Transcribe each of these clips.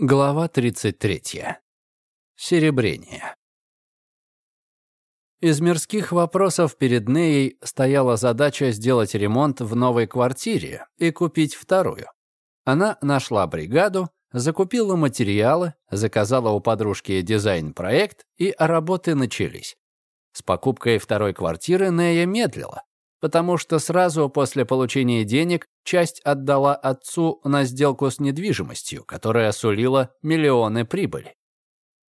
Глава 33. Серебрение. Из мирских вопросов перед Неей стояла задача сделать ремонт в новой квартире и купить вторую. Она нашла бригаду, закупила материалы, заказала у подружки дизайн-проект, и работы начались. С покупкой второй квартиры Нея медлила потому что сразу после получения денег часть отдала отцу на сделку с недвижимостью, которая сулила миллионы прибыли.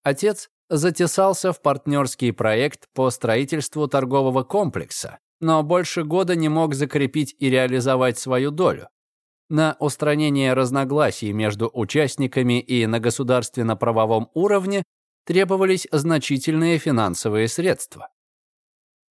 Отец затесался в партнерский проект по строительству торгового комплекса, но больше года не мог закрепить и реализовать свою долю. На устранение разногласий между участниками и на государственно-правовом уровне требовались значительные финансовые средства.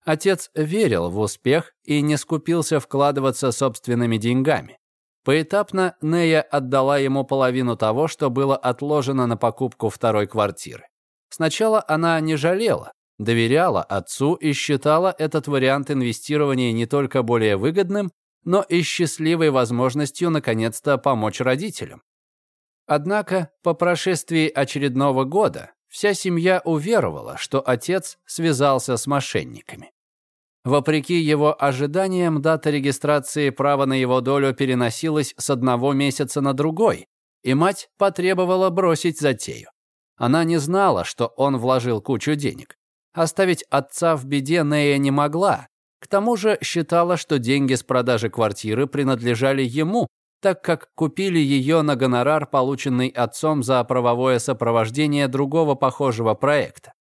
Отец верил в успех и не скупился вкладываться собственными деньгами. Поэтапно Нея отдала ему половину того, что было отложено на покупку второй квартиры. Сначала она не жалела, доверяла отцу и считала этот вариант инвестирования не только более выгодным, но и счастливой возможностью наконец-то помочь родителям. Однако по прошествии очередного года Вся семья уверовала, что отец связался с мошенниками. Вопреки его ожиданиям, дата регистрации права на его долю переносилась с одного месяца на другой, и мать потребовала бросить затею. Она не знала, что он вложил кучу денег. Оставить отца в беде Нея не могла. К тому же считала, что деньги с продажи квартиры принадлежали ему, так как купили ее на гонорар, полученный отцом за правовое сопровождение другого похожего проекта.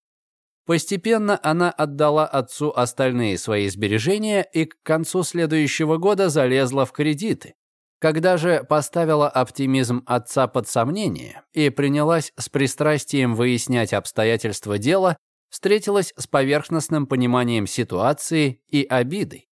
Постепенно она отдала отцу остальные свои сбережения и к концу следующего года залезла в кредиты. Когда же поставила оптимизм отца под сомнение и принялась с пристрастием выяснять обстоятельства дела, встретилась с поверхностным пониманием ситуации и обидой.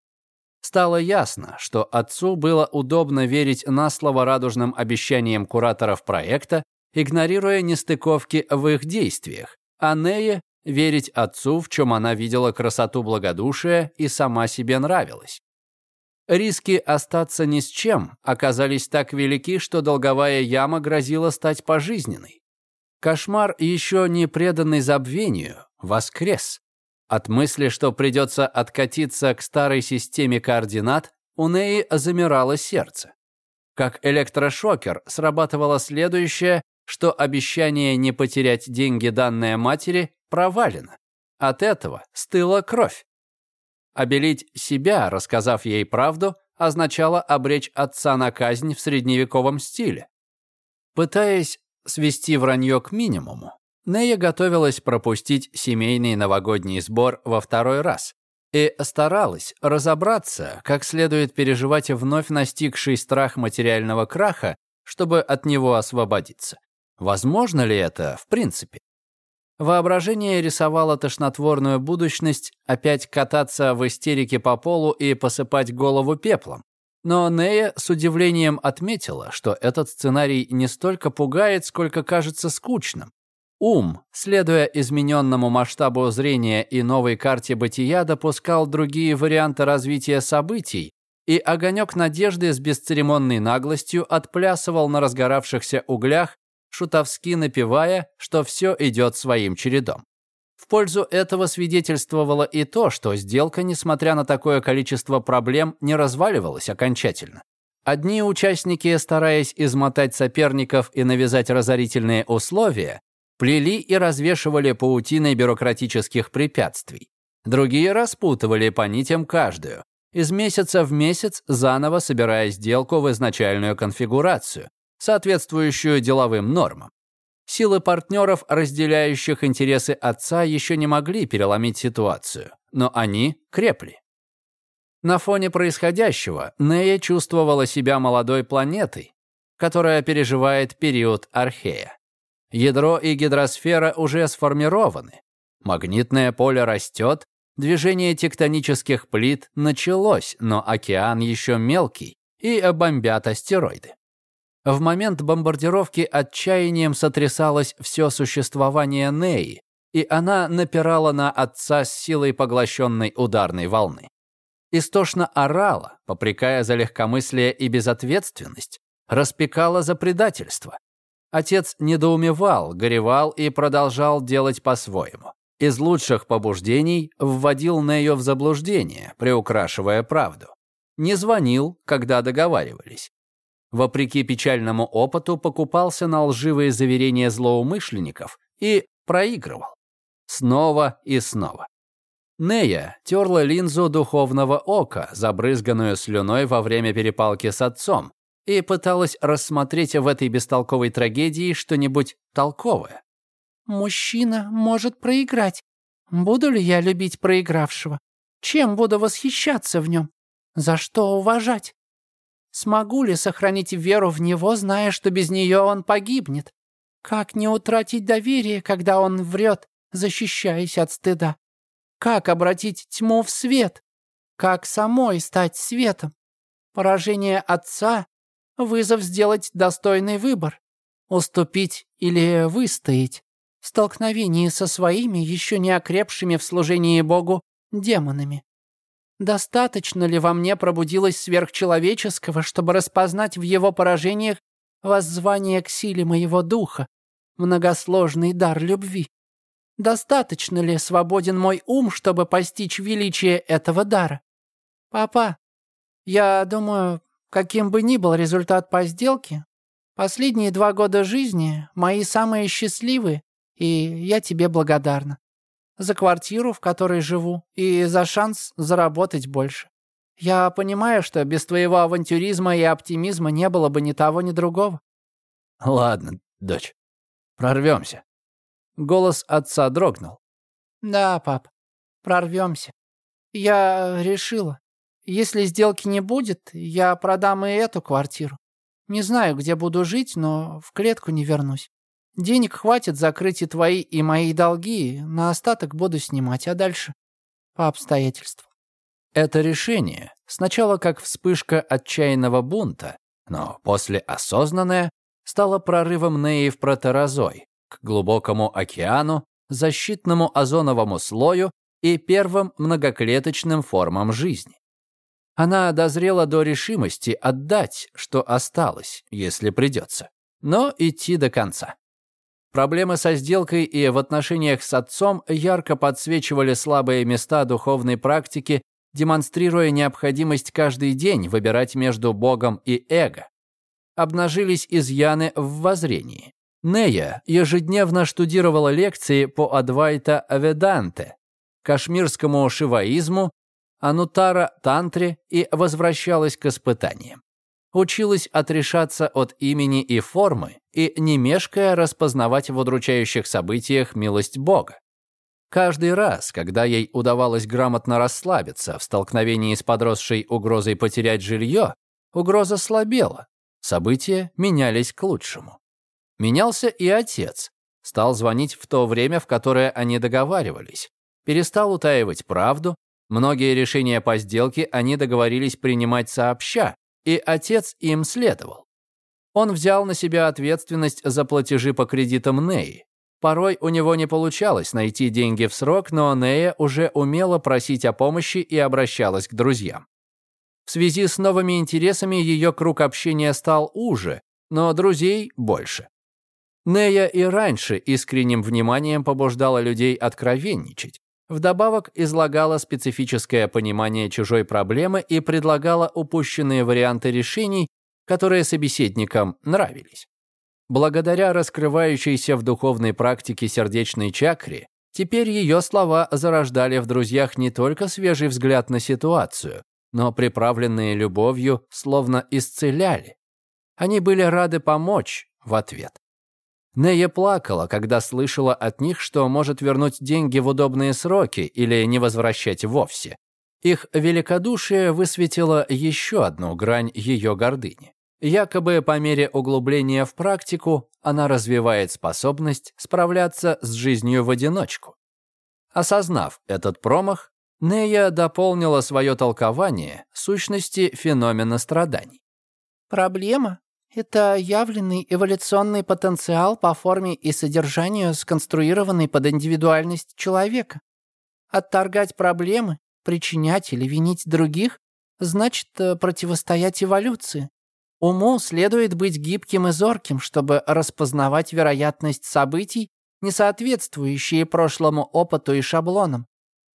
Стало ясно, что отцу было удобно верить на слово радужным обещаниям кураторов проекта, игнорируя нестыковки в их действиях, а Нее верить отцу, в чем она видела красоту благодушия и сама себе нравилась. Риски остаться ни с чем оказались так велики, что долговая яма грозила стать пожизненной. Кошмар, еще не преданный забвению, воскрес. От мысли, что придется откатиться к старой системе координат, у Неи замирало сердце. Как электрошокер срабатывало следующее, что обещание не потерять деньги данной матери провалено. От этого стыла кровь. Обелить себя, рассказав ей правду, означало обречь отца на казнь в средневековом стиле. Пытаясь свести вранье к минимуму, Нея готовилась пропустить семейный новогодний сбор во второй раз и старалась разобраться, как следует переживать вновь настигший страх материального краха, чтобы от него освободиться. Возможно ли это в принципе? Воображение рисовало тошнотворную будущность опять кататься в истерике по полу и посыпать голову пеплом. Но Нея с удивлением отметила, что этот сценарий не столько пугает, сколько кажется скучным. Ум, следуя измененному масштабу зрения и новой карте бытия, допускал другие варианты развития событий, и огонек надежды с бесцеремонной наглостью отплясывал на разгоравшихся углях, шутовски напевая, что все идет своим чередом. В пользу этого свидетельствовало и то, что сделка, несмотря на такое количество проблем, не разваливалась окончательно. Одни участники, стараясь измотать соперников и навязать разорительные условия, плели и развешивали паутиной бюрократических препятствий. Другие распутывали по нитям каждую, из месяца в месяц заново собирая сделку в изначальную конфигурацию, соответствующую деловым нормам. Силы партнеров, разделяющих интересы отца, еще не могли переломить ситуацию, но они крепли. На фоне происходящего Нея чувствовала себя молодой планетой, которая переживает период Архея. Ядро и гидросфера уже сформированы. Магнитное поле растет, движение тектонических плит началось, но океан еще мелкий, и бомбят астероиды. В момент бомбардировки отчаянием сотрясалось все существование Неи, и она напирала на отца с силой поглощенной ударной волны. Истошно орала, попрекая за легкомыслие и безответственность, распекала за предательство. Отец недоумевал, горевал и продолжал делать по-своему. Из лучших побуждений вводил Нею в заблуждение, приукрашивая правду. Не звонил, когда договаривались. Вопреки печальному опыту покупался на лживые заверения злоумышленников и проигрывал. Снова и снова. Нея терла линзу духовного ока, забрызганную слюной во время перепалки с отцом, и пыталась рассмотреть в этой бестолковой трагедии что-нибудь толковое. «Мужчина может проиграть. Буду ли я любить проигравшего? Чем буду восхищаться в нем? За что уважать? Смогу ли сохранить веру в него, зная, что без нее он погибнет? Как не утратить доверие, когда он врет, защищаясь от стыда? Как обратить тьму в свет? Как самой стать светом? Поражение отца — вызов сделать достойный выбор. Уступить или выстоять в столкновении со своими, еще не окрепшими в служении Богу, демонами. Достаточно ли во мне пробудилось сверхчеловеческого, чтобы распознать в его поражениях воззвание к силе моего духа, многосложный дар любви? Достаточно ли свободен мой ум, чтобы постичь величие этого дара? Папа, я думаю, каким бы ни был результат по сделке, последние два года жизни мои самые счастливые, и я тебе благодарна. За квартиру, в которой живу, и за шанс заработать больше. Я понимаю, что без твоего авантюризма и оптимизма не было бы ни того, ни другого. Ладно, дочь, прорвемся. Голос отца дрогнул. «Да, пап, прорвемся. Я решила. Если сделки не будет, я продам и эту квартиру. Не знаю, где буду жить, но в клетку не вернусь. Денег хватит закрыть и твои, и мои долги, на остаток буду снимать, а дальше по обстоятельствам». Это решение, сначала как вспышка отчаянного бунта, но после осознанное, стало прорывом Неи в протерозой, к глубокому океану, защитному озоновому слою и первым многоклеточным формам жизни. Она дозрела до решимости отдать, что осталось, если придется, но идти до конца. Проблемы со сделкой и в отношениях с отцом ярко подсвечивали слабые места духовной практики, демонстрируя необходимость каждый день выбирать между Богом и эго. Обнажились изъяны в воззрении. Нея ежедневно штудировала лекции по Адвайта Аведанте, кашмирскому шиваизму, Анутара Тантре и возвращалась к испытаниям. Училась отрешаться от имени и формы и, не мешкая, распознавать в удручающих событиях милость Бога. Каждый раз, когда ей удавалось грамотно расслабиться в столкновении с подросшей угрозой потерять жилье, угроза слабела, события менялись к лучшему. Менялся и отец. Стал звонить в то время, в которое они договаривались. Перестал утаивать правду. Многие решения по сделке они договорились принимать сообща, и отец им следовал. Он взял на себя ответственность за платежи по кредитам Неи. Порой у него не получалось найти деньги в срок, но Нея уже умела просить о помощи и обращалась к друзьям. В связи с новыми интересами ее круг общения стал уже, но друзей больше. Нея и раньше искренним вниманием побуждала людей откровенничать. Вдобавок излагала специфическое понимание чужой проблемы и предлагала упущенные варианты решений, которые собеседникам нравились. Благодаря раскрывающейся в духовной практике сердечной чакре, теперь ее слова зарождали в друзьях не только свежий взгляд на ситуацию, но приправленные любовью словно исцеляли. Они были рады помочь в ответ. Нея плакала, когда слышала от них, что может вернуть деньги в удобные сроки или не возвращать вовсе. Их великодушие высветило еще одну грань ее гордыни. Якобы по мере углубления в практику она развивает способность справляться с жизнью в одиночку. Осознав этот промах, Нея дополнила свое толкование сущности феномена страданий. «Проблема это явленный эволюционный потенциал по форме и содержанию, сконструированный под индивидуальность человека. Отторгать проблемы, причинять или винить других значит э, противостоять эволюции. Уму следует быть гибким и зорким, чтобы распознавать вероятность событий, не соответствующие прошлому опыту и шаблонам.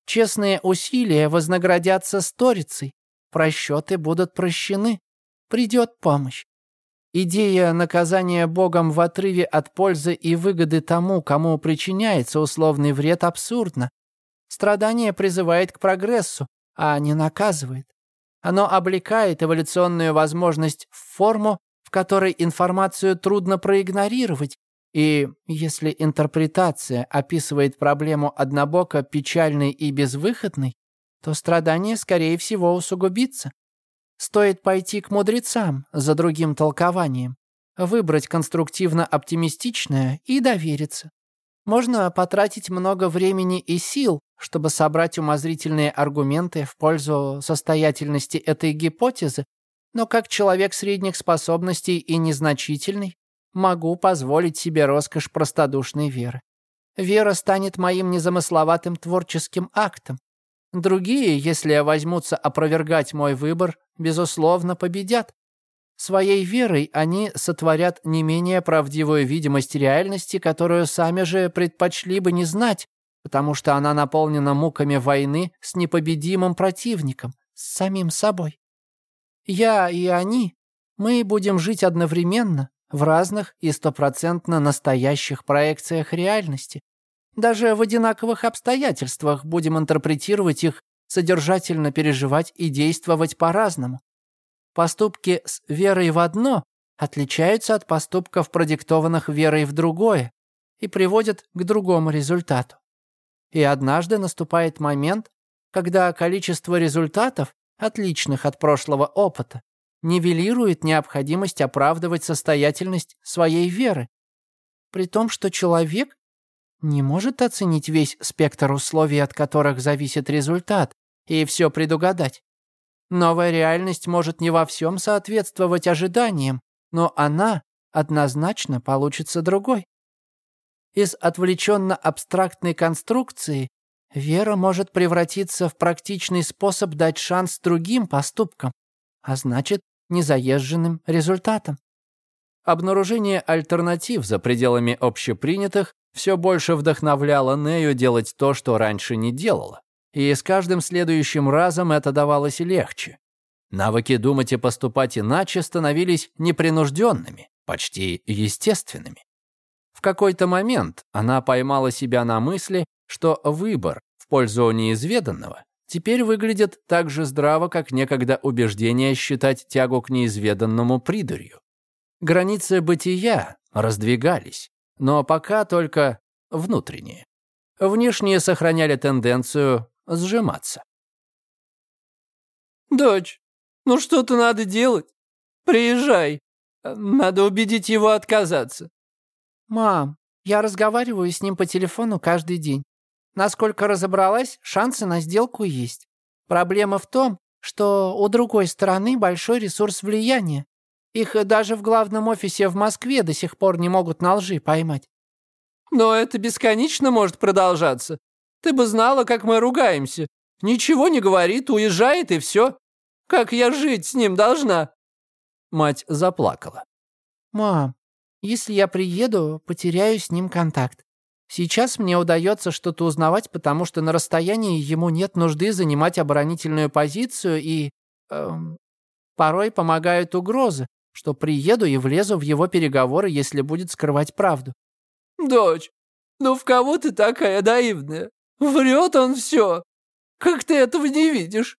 Честные усилия вознаградятся сторицей, просчеты будут прощены, придет помощь. Идея наказания Богом в отрыве от пользы и выгоды тому, кому причиняется условный вред, абсурдна. Страдание призывает к прогрессу, а не наказывает. Оно облекает эволюционную возможность в форму, в которой информацию трудно проигнорировать, и если интерпретация описывает проблему однобоко печальной и безвыходной, то страдание, скорее всего, усугубится. Стоит пойти к мудрецам за другим толкованием, выбрать конструктивно оптимистичное и довериться. Можно потратить много времени и сил, чтобы собрать умозрительные аргументы в пользу состоятельности этой гипотезы, но как человек средних способностей и незначительный, могу позволить себе роскошь простодушной веры. Вера станет моим незамысловатым творческим актом. Другие, если возьмутся опровергать мой выбор, безусловно, победят. Своей верой они сотворят не менее правдивую видимость реальности, которую сами же предпочли бы не знать, потому что она наполнена муками войны с непобедимым противником, с самим собой. Я и они, мы будем жить одновременно в разных и стопроцентно настоящих проекциях реальности. Даже в одинаковых обстоятельствах будем интерпретировать их, содержательно переживать и действовать по-разному. Поступки с верой в одно отличаются от поступков, продиктованных верой в другое, и приводят к другому результату. И однажды наступает момент, когда количество результатов, отличных от прошлого опыта, нивелирует необходимость оправдывать состоятельность своей веры. При том, что человек не может оценить весь спектр условий, от которых зависит результат, и все предугадать. Новая реальность может не во всем соответствовать ожиданиям, но она однозначно получится другой. Из отвлеченно-абстрактной конструкции вера может превратиться в практичный способ дать шанс другим поступкам, а значит, незаезженным результатам. Обнаружение альтернатив за пределами общепринятых все больше вдохновляло Нею делать то, что раньше не делала и с каждым следующим разом это давалось легче. Навыки думать и поступать иначе становились непринужденными, почти естественными. В какой-то момент она поймала себя на мысли, что выбор в пользу неизведанного теперь выглядит так же здраво, как некогда убеждение считать тягу к неизведанному придурью. Границы бытия раздвигались, но пока только внутренние. Внешние сохраняли тенденцию сжиматься. «Дочь, ну что-то надо делать. Приезжай. Надо убедить его отказаться». «Мам, я разговариваю с ним по телефону каждый день. Насколько разобралась, шансы на сделку есть. Проблема в том, что у другой стороны большой ресурс влияния. Их даже в главном офисе в Москве до сих пор не могут на лжи поймать. Но это бесконечно может продолжаться. Ты бы знала, как мы ругаемся. Ничего не говорит, уезжает и все. Как я жить с ним должна?» Мать заплакала. «Мам, если я приеду, потеряю с ним контакт. Сейчас мне удается что-то узнавать, потому что на расстоянии ему нет нужды занимать оборонительную позицию и... Эм, порой помогают угрозы, что приеду и влезу в его переговоры, если будет скрывать правду. «Дочь, ну в кого ты такая наивная? Врет он все. Как ты этого не видишь?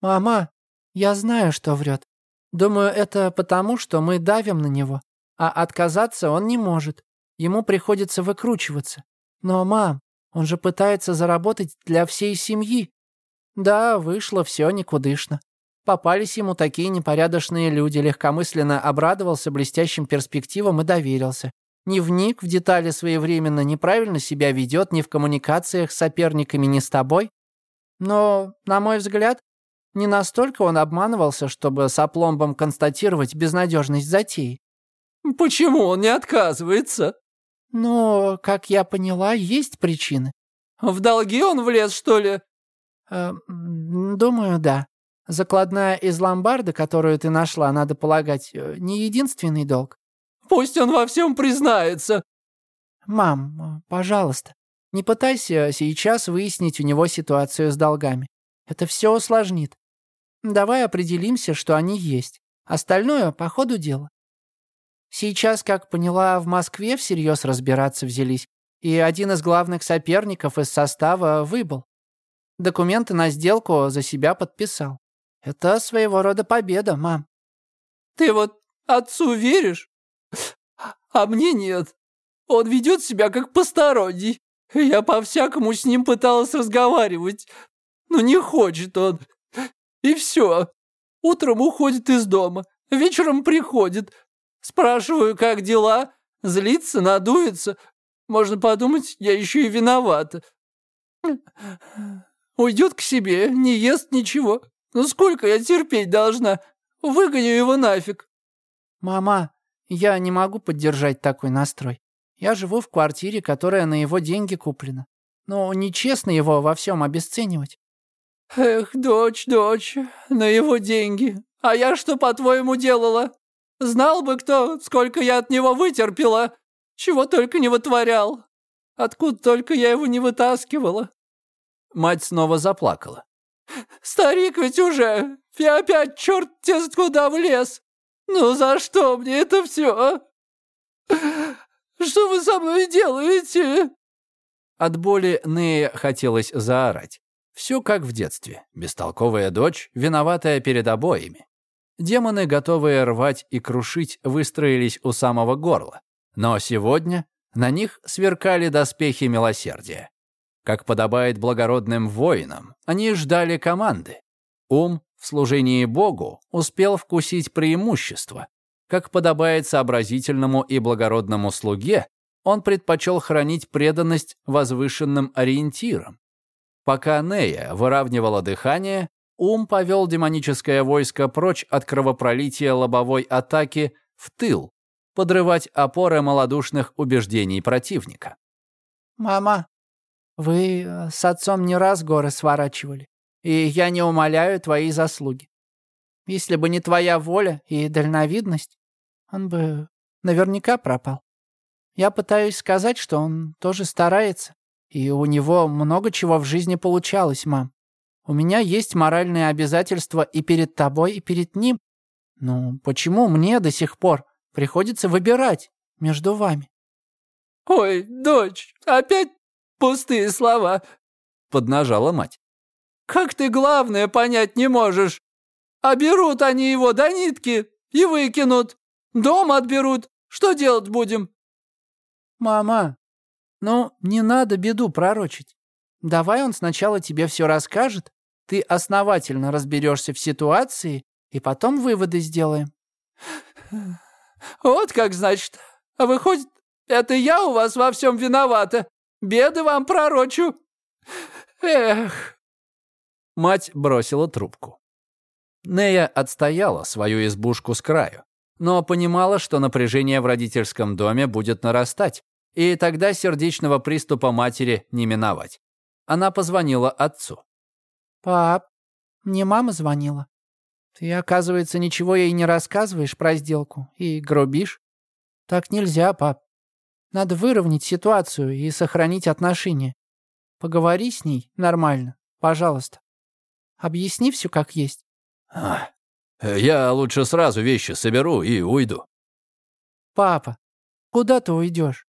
Мама, я знаю, что врет. Думаю, это потому, что мы давим на него. А отказаться он не может. Ему приходится выкручиваться. Но, мам, он же пытается заработать для всей семьи. Да, вышло все никудышно. Попались ему такие непорядочные люди, легкомысленно обрадовался блестящим перспективам и доверился не вник в детали своевременно, неправильно себя ведет ни в коммуникациях с соперниками, ни с тобой. Но, на мой взгляд, не настолько он обманывался, чтобы с опломбом констатировать безнадежность затеи. «Почему он не отказывается?» «Ну, как я поняла, есть причины». «В долги он влез, что ли?» э, «Думаю, да. Закладная из ломбарда, которую ты нашла, надо полагать, э, не единственный долг. Пусть он во всем признается. Мам, пожалуйста, не пытайся сейчас выяснить у него ситуацию с долгами. Это все усложнит. Давай определимся, что они есть. Остальное по ходу дела. Сейчас, как поняла, в Москве всерьез разбираться взялись, и один из главных соперников из состава выбыл. Документы на сделку за себя подписал. Это своего рода победа, мам. Ты вот отцу веришь? А мне нет. Он ведет себя как посторонний. Я по-всякому с ним пыталась разговаривать. Но не хочет он. И все. Утром уходит из дома. Вечером приходит. Спрашиваю, как дела. Злится, надуется. Можно подумать, я еще и виновата. Уйдет к себе, не ест ничего. Ну сколько я терпеть должна? Выгоню его нафиг. Мама, я не могу поддержать такой настрой. Я живу в квартире, которая на его деньги куплена. Но нечестно его во всем обесценивать. Эх, дочь, дочь, на его деньги. А я что, по-твоему, делала? Знал бы кто, сколько я от него вытерпела. Чего только не вытворял. Откуда только я его не вытаскивала. Мать снова заплакала. «Старик ведь уже! И опять черт те куда влез! Ну за что мне это все? Что вы со мной делаете?» От боли Нея хотелось заорать. Все как в детстве. Бестолковая дочь, виноватая перед обоими. Демоны, готовые рвать и крушить, выстроились у самого горла. Но сегодня на них сверкали доспехи милосердия. Как подобает благородным воинам, они ждали команды. Ум в служении Богу успел вкусить преимущество. Как подобает сообразительному и благородному слуге, он предпочел хранить преданность возвышенным ориентирам. Пока Нея выравнивала дыхание, Ум повел демоническое войско прочь от кровопролития лобовой атаки в тыл, подрывать опоры малодушных убеждений противника. «Мама, вы э, с отцом не раз горы сворачивали, и я не умоляю твои заслуги. Если бы не твоя воля и дальновидность, он бы наверняка пропал. Я пытаюсь сказать, что он тоже старается, и у него много чего в жизни получалось, мам. У меня есть моральные обязательства и перед тобой, и перед ним. Ну, почему мне до сих пор приходится выбирать между вами?» «Ой, дочь, опять пустые слова», — поднажала мать. «Как ты главное понять не можешь? А берут они его до нитки и выкинут. Дом отберут. Что делать будем?» «Мама, ну, не надо беду пророчить. Давай он сначала тебе все расскажет, ты основательно разберешься в ситуации, и потом выводы сделаем». «Вот как значит. А выходит, это я у вас во всем виновата. Беды вам пророчу. Эх!» Мать бросила трубку. Нея отстояла свою избушку с краю, но понимала, что напряжение в родительском доме будет нарастать, и тогда сердечного приступа матери не миновать. Она позвонила отцу. «Пап, мне мама звонила. Ты, оказывается, ничего ей не рассказываешь про сделку и грубишь. Так нельзя, пап. Надо выровнять ситуацию и сохранить отношения. Поговори с ней нормально, пожалуйста. Объясни все как есть». А, «Я лучше сразу вещи соберу и уйду». «Папа, куда ты уйдешь?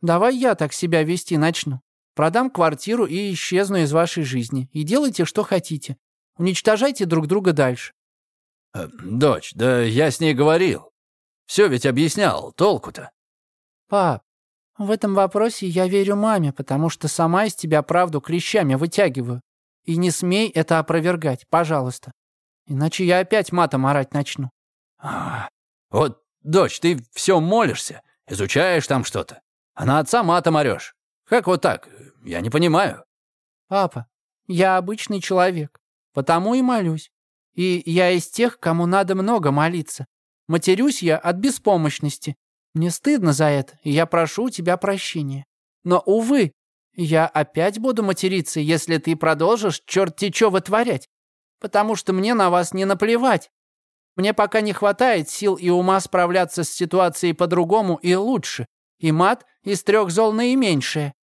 Давай я так себя вести начну. Продам квартиру и исчезну из вашей жизни. И делайте, что хотите. Уничтожайте друг друга дальше». Э, «Дочь, да я с ней говорил. Все ведь объяснял. Толку-то?» «Пап, в этом вопросе я верю маме, потому что сама из тебя правду клещами вытягиваю. И не смей это опровергать, пожалуйста. Иначе я опять матом орать начну». А, «Вот, дочь, ты все молишься, изучаешь там что-то, а на отца матом орешь. Как вот так? Я не понимаю». «Папа, я обычный человек, потому и молюсь. И я из тех, кому надо много молиться. Матерюсь я от беспомощности. Мне стыдно за это, и я прошу у тебя прощения. Но, увы, я опять буду материться, если ты продолжишь черти чё вытворять. потому что мне на вас не наплевать. Мне пока не хватает сил и ума справляться с ситуацией по-другому и лучше. И мат из трех зол наименьшее.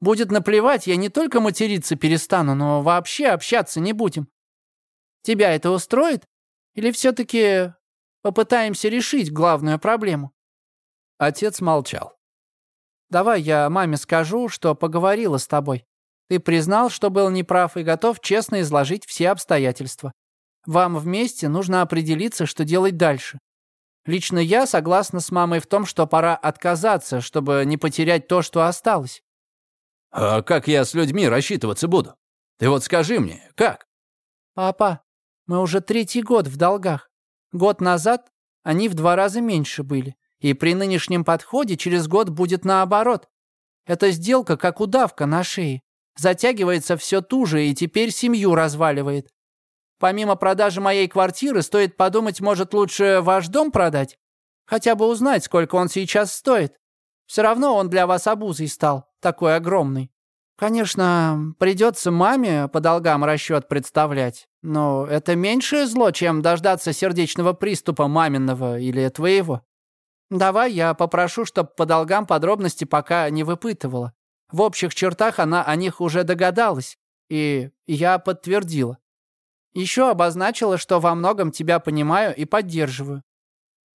Будет наплевать, я не только материться перестану, но вообще общаться не будем. Тебя это устроит? Или все-таки попытаемся решить главную проблему?» Отец молчал. «Давай я маме скажу, что поговорила с тобой. Ты признал, что был неправ и готов честно изложить все обстоятельства. Вам вместе нужно определиться, что делать дальше. Лично я согласна с мамой в том, что пора отказаться, чтобы не потерять то, что осталось. А как я с людьми рассчитываться буду? Ты вот скажи мне, как? Папа, мы уже третий год в долгах. Год назад они в два раза меньше были. И при нынешнем подходе через год будет наоборот. Эта сделка как удавка на шее. Затягивается все туже и теперь семью разваливает. Помимо продажи моей квартиры, стоит подумать, может, лучше ваш дом продать? Хотя бы узнать, сколько он сейчас стоит. Все равно он для вас обузой стал, такой огромный. Конечно, придется маме по долгам расчет представлять, но это меньшее зло, чем дождаться сердечного приступа маминого или твоего. Давай я попрошу, чтобы по долгам подробности пока не выпытывала. В общих чертах она о них уже догадалась, и я подтвердила. Еще обозначила, что во многом тебя понимаю и поддерживаю».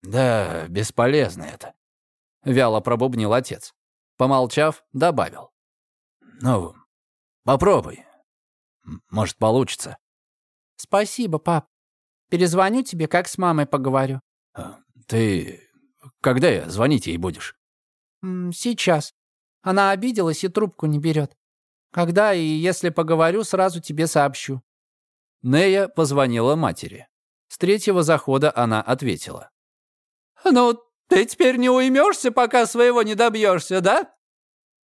«Да, бесполезно это», — вяло пробубнил отец. Помолчав, добавил. «Ну, попробуй. Может, получится». «Спасибо, пап. Перезвоню тебе, как с мамой поговорю». А, «Ты... когда я звонить ей будешь?» «Сейчас. Она обиделась и трубку не берет. Когда и если поговорю, сразу тебе сообщу». Нея позвонила матери. С третьего захода она ответила. «Ну, ты теперь не уймешься, пока своего не добьешься, да?»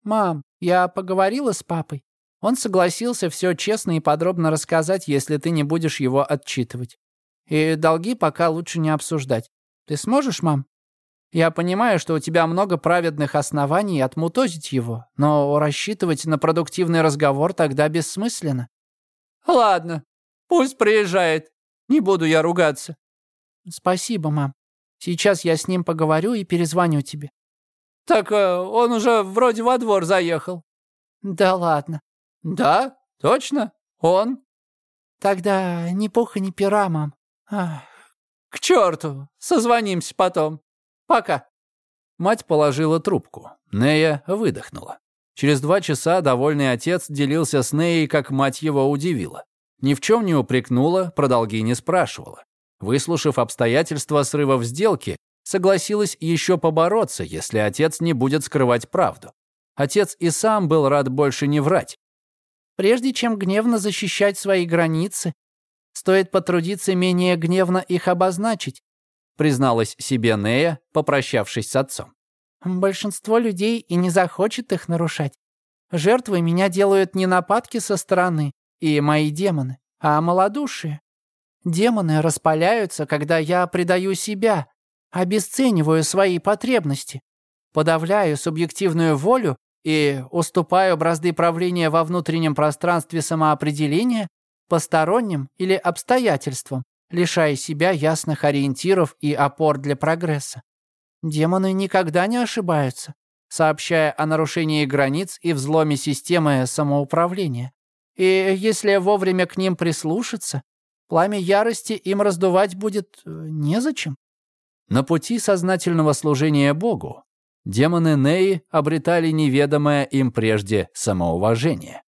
«Мам, я поговорила с папой. Он согласился все честно и подробно рассказать, если ты не будешь его отчитывать. И долги пока лучше не обсуждать. Ты сможешь, мам? Я понимаю, что у тебя много праведных оснований отмутозить его, но рассчитывать на продуктивный разговор тогда бессмысленно». «Ладно, Пусть приезжает. Не буду я ругаться». «Спасибо, мам. Сейчас я с ним поговорю и перезвоню тебе». «Так э, он уже вроде во двор заехал». «Да ладно». «Да? Точно? Он?» «Тогда ни пуха, ни пера, мам. Ах. «К черту! Созвонимся потом. Пока». Мать положила трубку. Нея выдохнула. Через два часа довольный отец делился с Неей, как мать его удивила. Ни в чем не упрекнула, про долги не спрашивала. Выслушав обстоятельства срыва в сделке, согласилась еще побороться, если отец не будет скрывать правду. Отец и сам был рад больше не врать. Прежде чем гневно защищать свои границы, стоит потрудиться менее гневно их обозначить, призналась себе Нея, попрощавшись с отцом. Большинство людей и не захочет их нарушать. Жертвой меня делают не нападки со стороны, и мои демоны, а малодушие. Демоны распаляются, когда я предаю себя, обесцениваю свои потребности, подавляю субъективную волю и уступаю бразды правления во внутреннем пространстве самоопределения посторонним или обстоятельствам, лишая себя ясных ориентиров и опор для прогресса. Демоны никогда не ошибаются, сообщая о нарушении границ и взломе системы самоуправления. И если вовремя к ним прислушаться, пламя ярости им раздувать будет э, незачем. На пути сознательного служения Богу демоны Неи обретали неведомое им прежде самоуважение.